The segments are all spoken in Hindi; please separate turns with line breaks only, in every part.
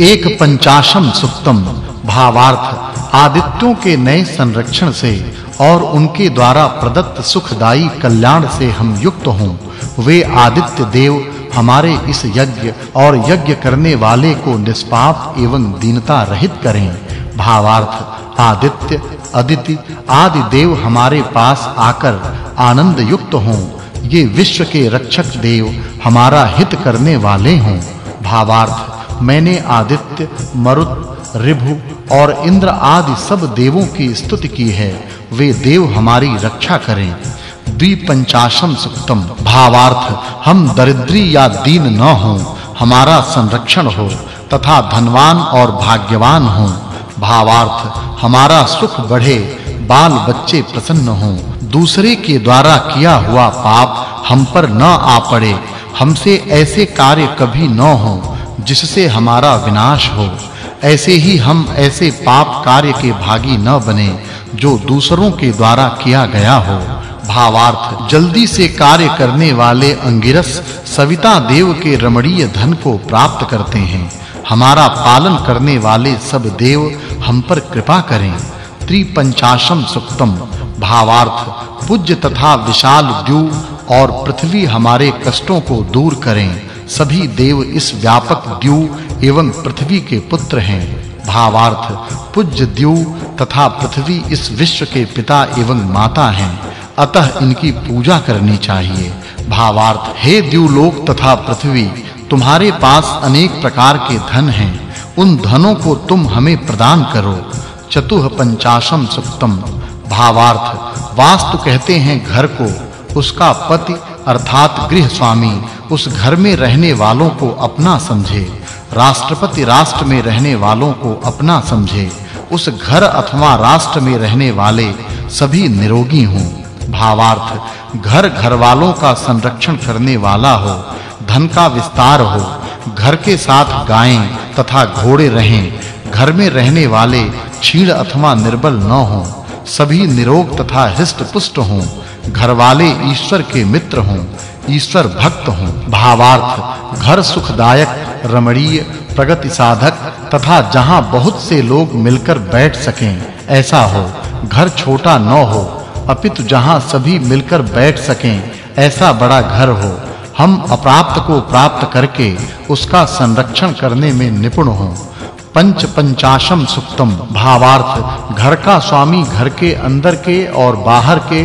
एक पंचाशम सुक्तम भावार्थ आदित्यों के नए संरक्षण से और उनके द्वारा प्रदत्त सुखदाई कल्याण से हम युक्त हों। वे आदित्य देव हमारे इस यज्ञ और यज्ञ करने वाले को निष्पाप एवं दीनता रहित करें। भावार्थ, आदित्य, अदिति आदि देव हमारे पास आकर आनंद युक्त हों। ये विश्व के रक्षक देव हमारा हित करने वाले हों। भावार्थ मैंने आदित्य, मरुत ऋभु और इंद्र आदि सब देवों की स्तुति की है। वे देव हमारी रक्षा करें। द्विपंचाशम सुक्तम। भावार्थ, हम दरिद्री या दीन न हो। हमारा संरक्षण हो तथा धनवान और भाग्यवान हो। भावार्थ, हमारा सुख बढ़े बाल बच्चे प्रसन्न हों। दूसरे के द्वारा किया हुआ पाप हम पर न आ पड़े। हमसे ऐसे कार्य कभी न हो। जिससे हमारा विनाश हो। ऐसे ही हम ऐसे पाप कार्य के भागी न बने, जो दूसरों के द्वारा किया गया हो। भावार्थ, जल्दी से कार्य करने वाले अंगिरस सविता देव के रमणीय धन को प्राप्त करते हैं। हमारा पालन करने वाले सब देव हम पर कृपा करें। त्रिपंचाशम सुक्तम। भावार्थ, पूज्य तथा विशाल द्यू और पृथ्वी हमारे कष्टों को दूर करें। सभी देव इस व्यापक द्यू एवं पृथ्वी के पुत्र हैं। भावार्थ, पूज्य द्यू तथा पृथ्वी इस विश्व के पिता एवं माता हैं। अतः इनकी पूजा करनी चाहिए। भावार्थ, हे द्युलोक तथा पृथ्वी, तुम्हारे पास अनेक प्रकार के धन हैं। उन धनों को तुम हमें प्रदान करो। चतुह पंचाशम सुक्तम। भावार्थ, वास्तु कहते हैं घर को, उसका पति अर्थात गृह स्वामी उस घर में रहने वालों को अपना समझे। राष्ट्रपति राष्ट्र में रहने वालों को अपना समझे। उस घर अथवा राष्ट्र में रहने वाले सभी निरोगी हों। भावार्थ, घर घर वालों का संरक्षण करने वाला हो। धन का विस्तार हो। घर के साथ गायें तथा घोड़े रहें। घर में रहने वाले क्षीण अथवा निर्बल न हों। सभी निरोग तथा हृष्ट पुष्ट हों। घर वाले ईश्वर के मित्र हों। ईश्वर भक्त हों। भावार्थ, घर सुखदायक, रमणीय, प्रगति साधक, तथा जहाँ बहुत से लोग मिलकर बैठ सकें, ऐसा हो। घर छोटा न हो, अपितु जहाँ सभी मिलकर बैठ सकें, ऐसा बड़ा घर हो। हम अप्राप्त को प्राप्त करके उसका संरक्षण करने में निपुण हों। पंच पंचाशम सुक्तम, भावार्थ, घर का स्वामी घर के अंदर के और बाहर के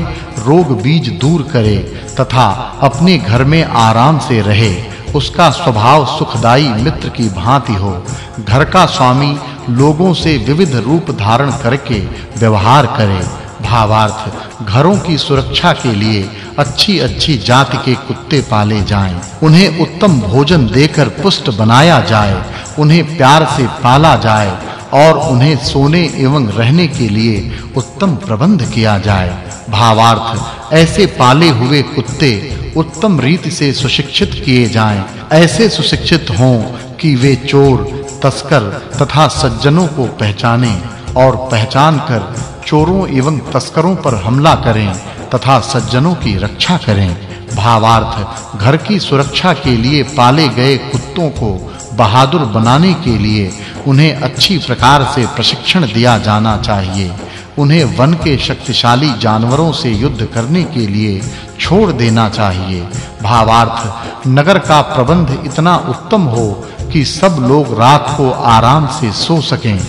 रोग बीज दूर करे तथा अपने घर में आराम से रहे, उसका स्वभाव सुखदाई मित्र की भांति हो। घर का स्वामी लोगों से विविध रूप धारण करके व्यवहार करे। भावार्थ, घरों की सुरक्षा के लिए अच्छी-अच्छी जाति के कुत्ते पाले जाएँ। उन्हें उत्तम भोजन देकर पुष्ट बनाया जाए। उन्हें प्यार से पाला जाए और उन्हें सोने एवं रहने के लिए उत्तम प्रबंध किया जाए। भावार्थ, ऐसे पाले हुए कुत्ते उत्तम रीति से सुशिक्षित किए जाएँ। ऐसे सुशिक्षित हों कि वे चोर, तस्कर तथा सज्जनों को पहचानें और पहचान कर चोरों एवं तस्करों पर हमला करें तथा सज्जनों की रक्षा करें। भावार्थ, घर की सुरक्षा के लिए पाले गए कुत्तों को बहादुर बनाने के लिए उन्हें अच्छी प्रकार से प्रशिक्षण दिया जाना चाहिए। उन्हें वन के शक्तिशाली जानवरों से युद्ध करने के लिए छोड़ देना चाहिए। भावार्थ, नगर का प्रबंध इतना उत्तम हो कि सब लोग रात को आराम से सो सकें।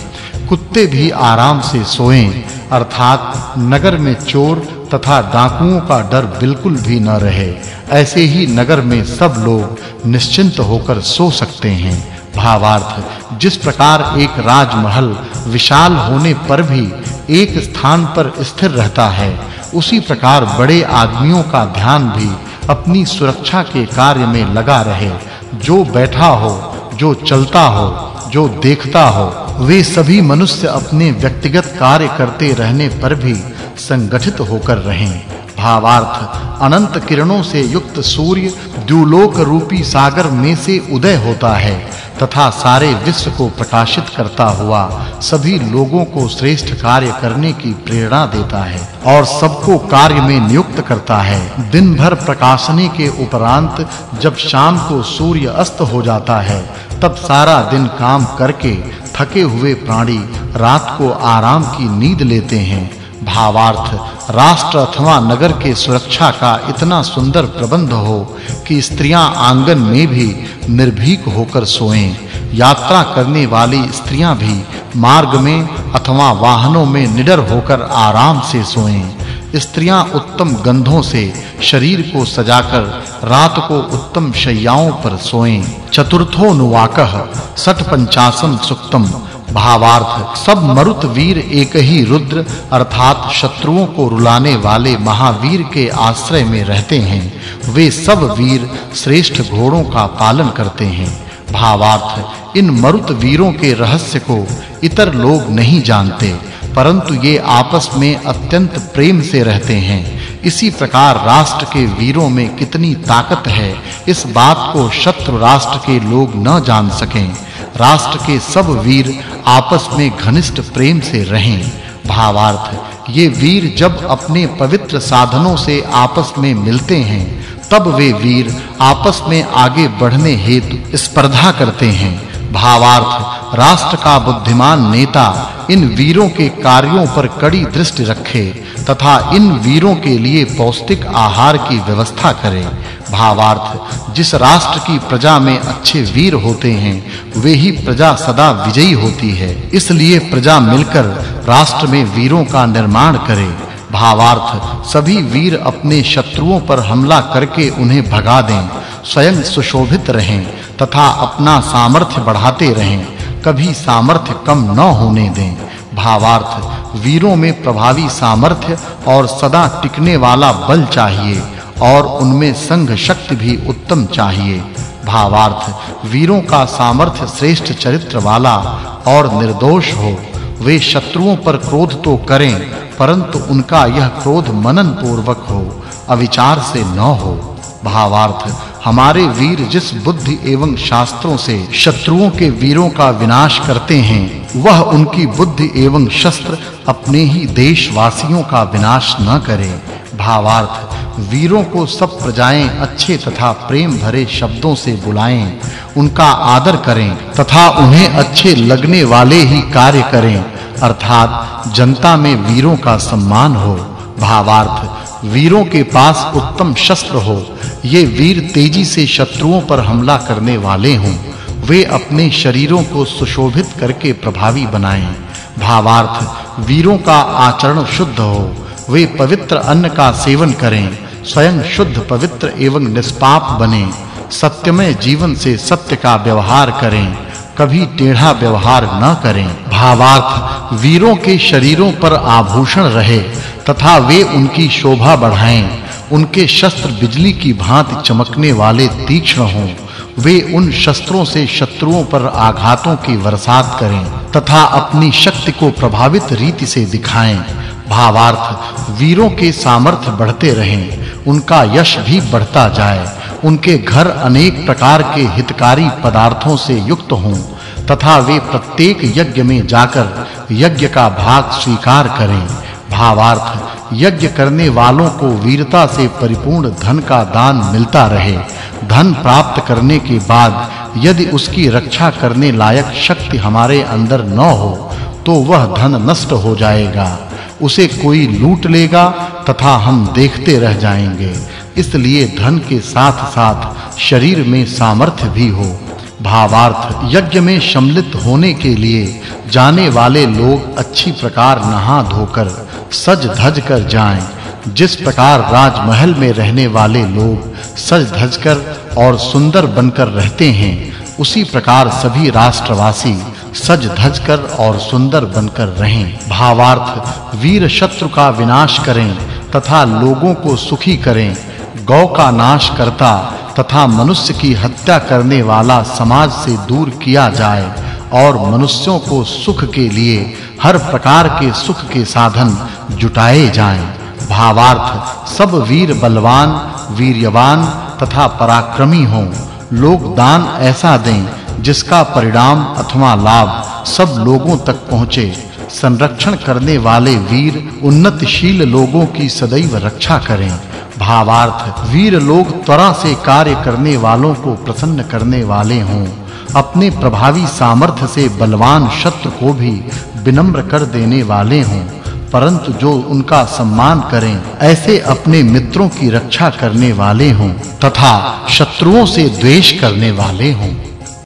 कुत्ते भी आराम से सोएँ, अर्थात नगर में चोर तथा डाकुओं का डर बिल्कुल भी न रहे। ऐसे ही नगर में सब लोग निश्चिंत होकर सो सकते हैं। भावार्थ, जिस प्रकार एक राजमहल विशाल होने पर भी एक स्थान पर स्थिर रहता है। उसी प्रकार बड़े आदमियों का ध्यान भी अपनी सुरक्षा के कार्य में लगा रहे। जो बैठा हो, जो चलता हो, जो देखता हो, वे सभी मनुष्य अपने व्यक्तिगत कार्य करते रहने पर भी संगठित होकर रहें। भावार्थ, अनंत किरणों से युक्त सूर्य, द्युलोक रूपी सागर में से उदय होता है। तथा सारे विश्व को प्रकाशित करता हुआ सभी लोगों को श्रेष्ठ कार्य करने की प्रेरणा देता है और सबको कार्य में नियुक्त करता है। दिन भर प्रकाशने के उपरांत जब शाम को सूर्य अस्त हो जाता है, तब सारा दिन काम करके थके हुए प्राणी रात को आराम की नींद लेते हैं। भावार्थ, राष्ट्र अथवा नगर के सुरक्षा का इतना सुंदर प्रबंध हो कि स्त्रियाँ आँगन में भी निर्भीक होकर सोएँ। यात्रा करने वाली स्त्रियाँ भी मार्ग में अथवा वाहनों में निडर होकर आराम से सोएँ। स्त्रियाँ उत्तम गंधों से शरीर को सजाकर रात को उत्तम शैयाओं पर सोएँ। चतुर्थो नुवाकह सठ पंचासन सुक्तम भावार्थ। सब मरुत वीर एक ही रुद्र, अर्थात शत्रुओं को रुलाने वाले महावीर के आश्रय में रहते हैं। वे सब वीर श्रेष्ठ घोड़ों का पालन करते हैं। भावार्थ, इन मरुत वीरों के रहस्य को इतर लोग नहीं जानते, परंतु ये आपस में अत्यंत प्रेम से रहते हैं। इसी प्रकार राष्ट्र के वीरों में कितनी ताकत है, इस बात को शत्रु राष्ट्र के लोग न जान सकें। राष्ट्र के सब वीर आपस में घनिष्ठ प्रेम से रहें। भावार्थ, ये वीर जब अपने पवित्र साधनों से आपस में मिलते हैं, तब वे वीर आपस में आगे बढ़ने हेतु स्पर्धा करते हैं। भावार्थ, राष्ट्र का बुद्धिमान नेता इन वीरों के कार्यों पर कड़ी दृष्टि रखे तथा इन वीरों के लिए पौष्टिक आहार की व्यवस्था करे। भावार्थ। जिस राष्ट्र की प्रजा में अच्छे वीर होते हैं, वे ही प्रजा सदा विजयी होती है। इसलिए प्रजा मिलकर राष्ट्र में वीरों का निर्माण करे। भावार्थ, सभी वीर अपने शत्रुओं पर हमला करके उन्हें भगा दें। स्वयं सुशोभित रहें तथा अपना सामर्थ्य बढ़ाते रहें। कभी सामर्थ्य कम न होने दें। भावार्थ, वीरों में प्रभावी सामर्थ्य और सदा टिकने वाला बल चाहिए। और उनमें संघ शक्ति भी उत्तम चाहिए। भावार्थ, वीरों का सामर्थ्य श्रेष्ठ चरित्र वाला और निर्दोष हो। वे शत्रुओं पर क्रोध तो करें, परंतु उनका यह क्रोध मनन पूर्वक हो, अविचार से न हो। भावार्थ, हमारे वीर जिस बुद्धि एवं शास्त्रों से शत्रुओं के वीरों का विनाश करते हैं, वह उनकी बुद्धि एवं शस्त्र अपने ही देशवासियों का विनाश न करें। भावार्थ वीरों को सब प्रजाएँ अच्छे तथा प्रेम भरे शब्दों से बुलाएँ, उनका आदर करें तथा उन्हें अच्छे लगने वाले ही कार्य करें, अर्थात जनता में वीरों का सम्मान हो। भावार्थ, वीरों के पास उत्तम शस्त्र हो। ये वीर तेज़ी से शत्रुओं पर हमला करने वाले हों। वे अपने शरीरों को सुशोभित करके प्रभावी बनाएँ। भावार्थ, वीरों का आचरण शुद्ध हो। वे पवित्र अन्न का सेवन करें। स्वयं शुद्ध, पवित्र एवं निष्पाप बने। सत्यमय जीवन से सत्य का व्यवहार करें। कभी टेढ़ा व्यवहार न करें। भावार्थ, वीरों के शरीरों पर आभूषण रहे, तथा वे उनकी शोभा बढ़ाएँ। उनके शस्त्र बिजली की भांति चमकने वाले तीक्ष्ण हों। वे उन शस्त्रों से शत्रुओं पर आघातों की बरसात करें, तथा अपनी शक्ति को प्रभावित रीति से दिखाएँ। भावार्थ, वीरों के सामर्थ्य बढ़ते रहें, उनका यश भी बढ़ता जाए। उनके घर अनेक प्रकार के हितकारी पदार्थों से युक्त हों, तथा वे प्रत्येक यज्ञ में जाकर यज्ञ का भाग स्वीकार करें। भावार्थ, यज्ञ करने वालों को वीरता से परिपूर्ण धन का दान मिलता रहे। धन प्राप्त करने के बाद, यदि उसकी रक्षा करने लायक शक्ति हमारे अंदर न हो तो वह धन नष्ट हो जाएगा। उसे कोई लूट लेगा तथा हम देखते रह जाएँगे। इसलिए धन के साथ-साथ शरीर में सामर्थ्य भी हो। भावार्थ यज्ञ में सम्मिलित होने के लिए जाने वाले लोग अच्छी प्रकार नहा धोकर, सज धज कर जाएँ। जिस प्रकार राजमहल में रहने वाले लोग सज धज कर और सुंदर बनकर रहते हैं उसी प्रकार सभी राष्ट्रवासी सज धज कर और सुंदर बनकर रहें। भावार्थ वीर शत्रु का विनाश करें तथा लोगों को सुखी करें। गौ का नाश करता तथा मनुष्य की हत्या करने वाला समाज से दूर किया जाए और मनुष्यों को सुख के लिए हर प्रकार के सुख के साधन जुटाए जाएँ। भावार्थ सब वीर बलवान, वीर्यवान तथा पराक्रमी हों। लोग दान ऐसा दें जिसका परिणाम अथवा लाभ सब लोगों तक पहुँचे। संरक्षण करने वाले वीर, उन्नतशील लोगों की सदैव रक्षा करें। भावार्थ, वीर लोग त्वरा से कार्य करने वालों को प्रसन्न करने वाले हों। अपने प्रभावी सामर्थ्य से बलवान शत्रु को भी विनम्र कर देने वाले हों। परंतु जो उनका सम्मान करें, ऐसे अपने मित्रों की रक्षा करने वाले हों तथा शत्रुओं से द्वेष करने वाले हों।